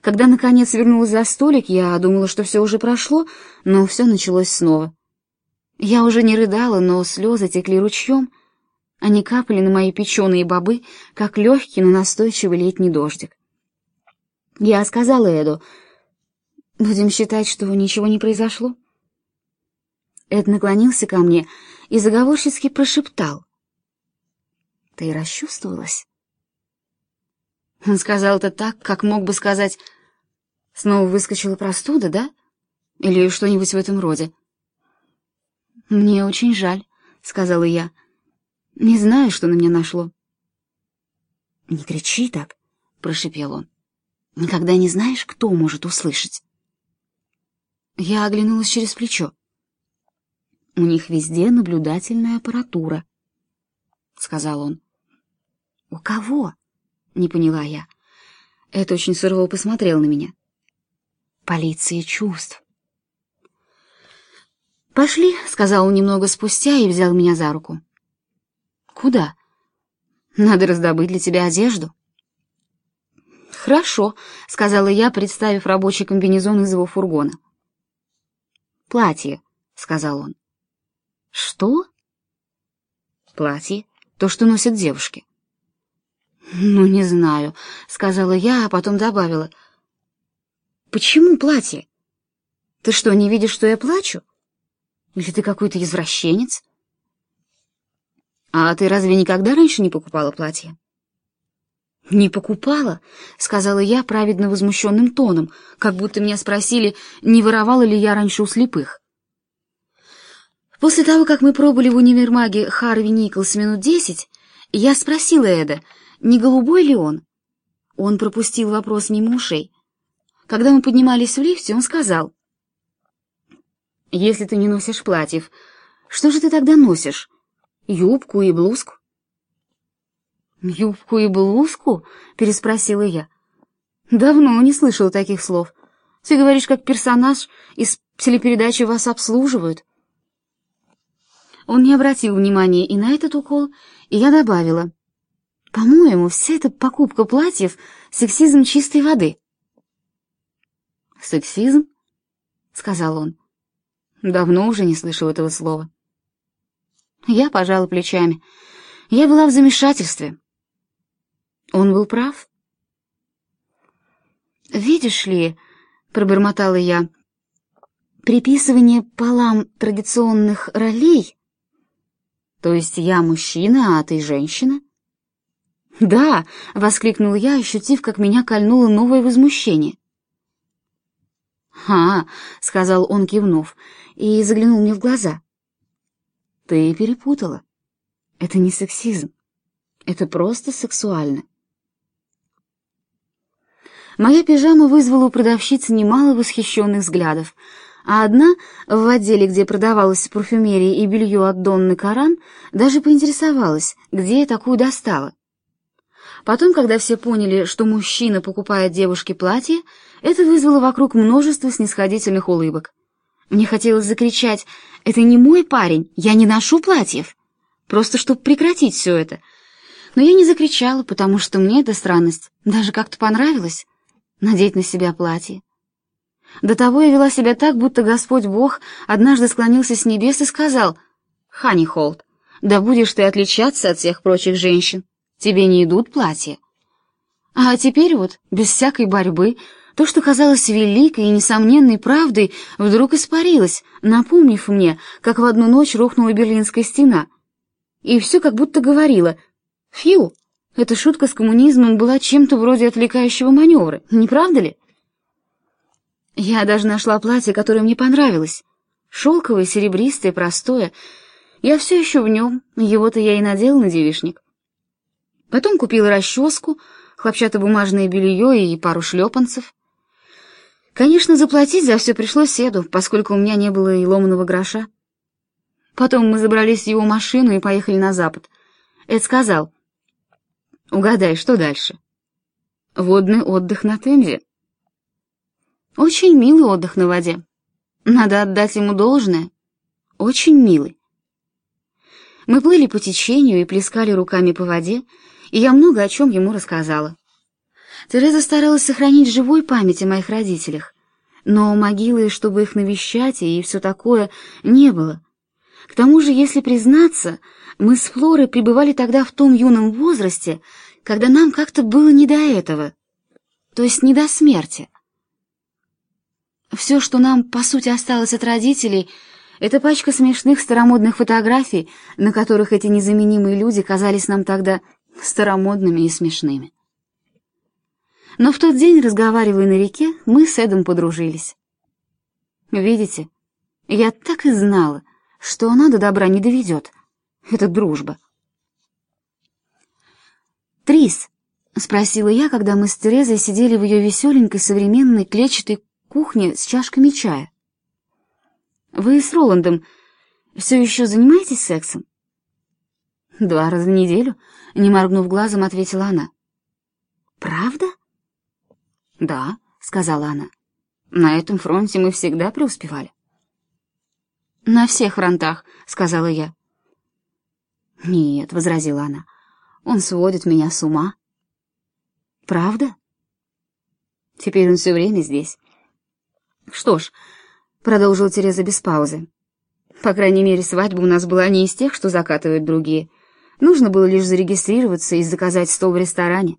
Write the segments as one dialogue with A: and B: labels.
A: Когда, наконец, вернулась за столик, я думала, что все уже прошло, но все началось снова. Я уже не рыдала, но слезы текли ручьем. Они капали на мои печеные бобы, как легкий, но настойчивый летний дождик. Я сказала Эду, «Будем считать, что ничего не произошло?» Эд наклонился ко мне и заговорчески прошептал. «Ты расчувствовалась?» Он сказал это так, как мог бы сказать Снова выскочила простуда, да? Или что-нибудь в этом роде? Мне очень жаль, сказала я. Не знаю, что на меня нашло. Не кричи так, прошипел он. Никогда не знаешь, кто может услышать. Я оглянулась через плечо. У них везде наблюдательная аппаратура, сказал он. У кого? Не поняла я. Это очень сурово посмотрел на меня полиции чувств. «Пошли», — сказал он немного спустя и взял меня за руку. «Куда?» «Надо раздобыть для тебя одежду». «Хорошо», — сказала я, представив рабочий комбинезон из его фургона. «Платье», — сказал он. «Что?» «Платье, то, что носят девушки». «Ну, не знаю», — сказала я, а потом добавила — Почему платье? Ты что, не видишь, что я плачу? Или ты какой-то извращенец? А ты разве никогда раньше не покупала платье? Не покупала, сказала я праведно возмущенным тоном, как будто меня спросили, не воровала ли я раньше у слепых. После того, как мы пробыли в универмаге Харви Николс минут десять, я спросила Эда, не голубой ли он. Он пропустил вопрос мимо ушей. Когда мы поднимались в лифте, он сказал, «Если ты не носишь платьев, что же ты тогда носишь? Юбку и блузку?» «Юбку и блузку?» — переспросила я. «Давно не слышала таких слов. Ты говоришь, как персонаж из телепередачи «Вас обслуживают». Он не обратил внимания и на этот укол, и я добавила. «По-моему, вся эта покупка платьев — сексизм чистой воды». «Сексизм?» — сказал он. Давно уже не слышал этого слова. Я пожала плечами. Я была в замешательстве. Он был прав. «Видишь ли», — пробормотала я, — «приписывание полам традиционных ролей...» «То есть я мужчина, а ты женщина?» «Да!» — воскликнул я, ощутив, как меня кольнуло новое возмущение. «Ха!» — сказал он, кивнув, и заглянул мне в глаза. «Ты перепутала. Это не сексизм. Это просто сексуально». Моя пижама вызвала у продавщицы немало восхищенных взглядов, а одна в отделе, где продавалась парфюмерия и белье от Донны Каран, даже поинтересовалась, где я такую достала. Потом, когда все поняли, что мужчина покупает девушке платье, это вызвало вокруг множество снисходительных улыбок. Мне хотелось закричать «Это не мой парень, я не ношу платьев!» Просто чтобы прекратить все это. Но я не закричала, потому что мне эта странность даже как-то понравилась — надеть на себя платье. До того я вела себя так, будто Господь Бог однажды склонился с небес и сказал «Ханни Холт, да будешь ты отличаться от всех прочих женщин». Тебе не идут платья. А теперь вот, без всякой борьбы, то, что казалось великой и несомненной правдой, вдруг испарилось, напомнив мне, как в одну ночь рухнула Берлинская стена. И все как будто говорило «Фью, эта шутка с коммунизмом была чем-то вроде отвлекающего маневра, не правда ли?» Я даже нашла платье, которое мне понравилось. Шелковое, серебристое, простое. Я все еще в нем, его-то я и надела на девишник. Потом купила расческу, хлопчатобумажное белье и пару шлепанцев. Конечно, заплатить за все пришлось Седу, поскольку у меня не было и ломаного гроша. Потом мы забрались в его машину и поехали на запад. Эд сказал, «Угадай, что дальше?» «Водный отдых на Темзе». Очень милый отдых на воде. Надо отдать ему должное. Очень милый. Мы плыли по течению и плескали руками по воде, и я много о чем ему рассказала. Тереза старалась сохранить живой память о моих родителях, но могилы, чтобы их навещать и все такое, не было. К тому же, если признаться, мы с Флорой пребывали тогда в том юном возрасте, когда нам как-то было не до этого, то есть не до смерти. Все, что нам, по сути, осталось от родителей, это пачка смешных старомодных фотографий, на которых эти незаменимые люди казались нам тогда старомодными и смешными. Но в тот день, разговаривая на реке, мы с Эдом подружились. Видите, я так и знала, что она до добра не доведет. Это дружба. «Трис», — спросила я, когда мы с Терезой сидели в ее веселенькой современной клетчатой кухне с чашками чая. «Вы с Роландом все еще занимаетесь сексом?» «Два раза в неделю», — не моргнув глазом, ответила она. «Правда?» «Да», — сказала она. «На этом фронте мы всегда преуспевали». «На всех фронтах», — сказала я. «Нет», — возразила она, — «он сводит меня с ума». «Правда?» «Теперь он все время здесь». «Что ж», — продолжила Тереза без паузы, — «по крайней мере, свадьба у нас была не из тех, что закатывают другие. Нужно было лишь зарегистрироваться и заказать стол в ресторане.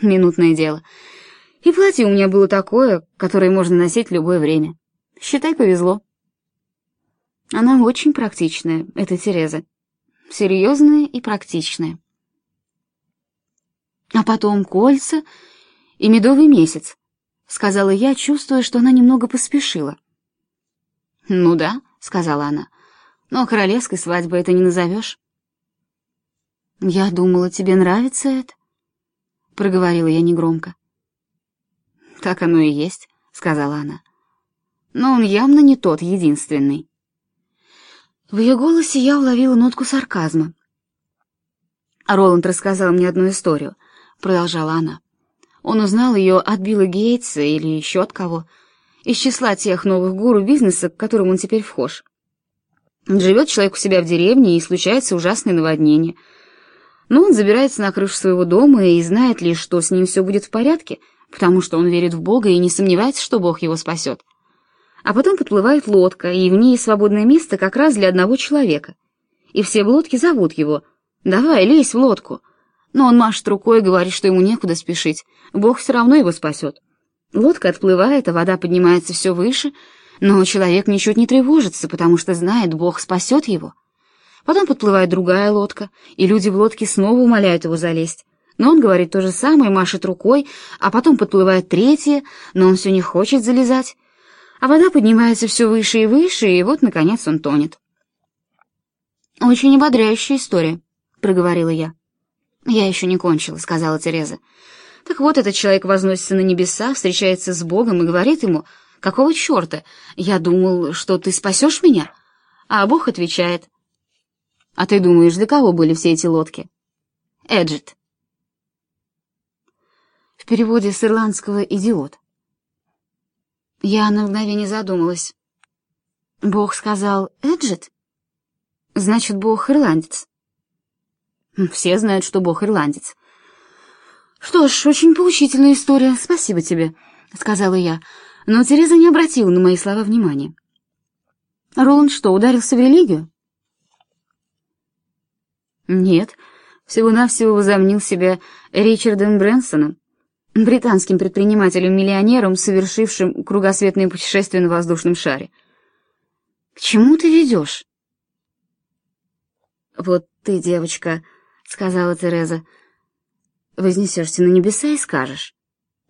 A: Минутное дело. И платье у меня было такое, которое можно носить любое время. Считай, повезло. Она очень практичная, эта Тереза. Серьезная и практичная. А потом кольца и медовый месяц, сказала я, чувствуя, что она немного поспешила. Ну да, сказала она. Но королевской свадьбы это не назовешь. Я думала, тебе нравится это, проговорила я негромко. «Так оно и есть», — сказала она. «Но он явно не тот единственный». В ее голосе я уловила нотку сарказма. «Роланд рассказал мне одну историю», — продолжала она. «Он узнал ее от Билла Гейтса или еще от кого, из числа тех новых гуру бизнеса, к которым он теперь вхож. Живет человек у себя в деревне, и случается ужасное наводнение. Но он забирается на крышу своего дома и знает лишь, что с ним все будет в порядке — потому что он верит в Бога и не сомневается, что Бог его спасет. А потом подплывает лодка, и в ней свободное место как раз для одного человека. И все в лодке зовут его. «Давай, лезь в лодку». Но он машет рукой и говорит, что ему некуда спешить. Бог все равно его спасет. Лодка отплывает, а вода поднимается все выше, но человек ничуть не тревожится, потому что знает, Бог спасет его. Потом подплывает другая лодка, и люди в лодке снова умоляют его залезть. Но он говорит то же самое, машет рукой, а потом подплывает третья, но он все не хочет залезать. А вода поднимается все выше и выше, и вот, наконец, он тонет. «Очень ободряющая история», — проговорила я. «Я еще не кончила», — сказала Тереза. «Так вот, этот человек возносится на небеса, встречается с Богом и говорит ему, «Какого черта? Я думал, что ты спасешь меня?» А Бог отвечает, «А ты думаешь, для кого были все эти лодки?» «Эджит». В переводе с ирландского «идиот». Я на мгновение задумалась. Бог сказал «Эджет»? Значит, Бог ирландец. Все знают, что Бог ирландец. Что ж, очень поучительная история, спасибо тебе, сказала я, но Тереза не обратила на мои слова внимания. Роланд что, ударился в религию? Нет, всего-навсего возомнил себя Ричардом Брэнсоном британским предпринимателем-миллионером, совершившим кругосветное путешествие на воздушном шаре. «К чему ты ведешь?» «Вот ты, девочка», — сказала Тереза, — «вознесешься на небеса и скажешь,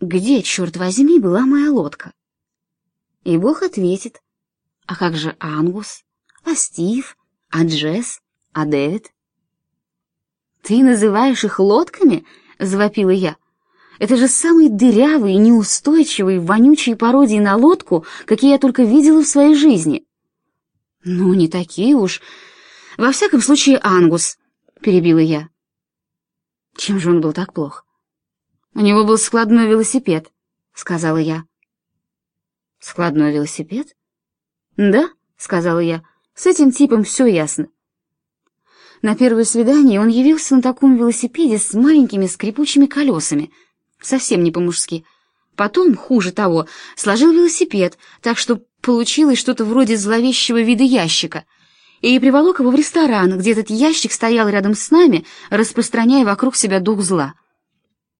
A: где, черт возьми, была моя лодка?» И Бог ответит, «А как же Ангус? А Стив? А Джесс? А Дэвид?» «Ты называешь их лодками?» — завопила я. Это же самые дырявые, неустойчивые, вонючие пародии на лодку, какие я только видела в своей жизни. Ну, не такие уж. Во всяком случае, Ангус, перебила я. Чем же он был так плох? У него был складной велосипед, сказала я. Складной велосипед? Да, сказала я. С этим типом все ясно. На первое свидание он явился на таком велосипеде с маленькими скрипучими колесами — совсем не по-мужски. Потом, хуже того, сложил велосипед, так что получилось что-то вроде зловещего вида ящика, и приволок его в ресторан, где этот ящик стоял рядом с нами, распространяя вокруг себя дух зла.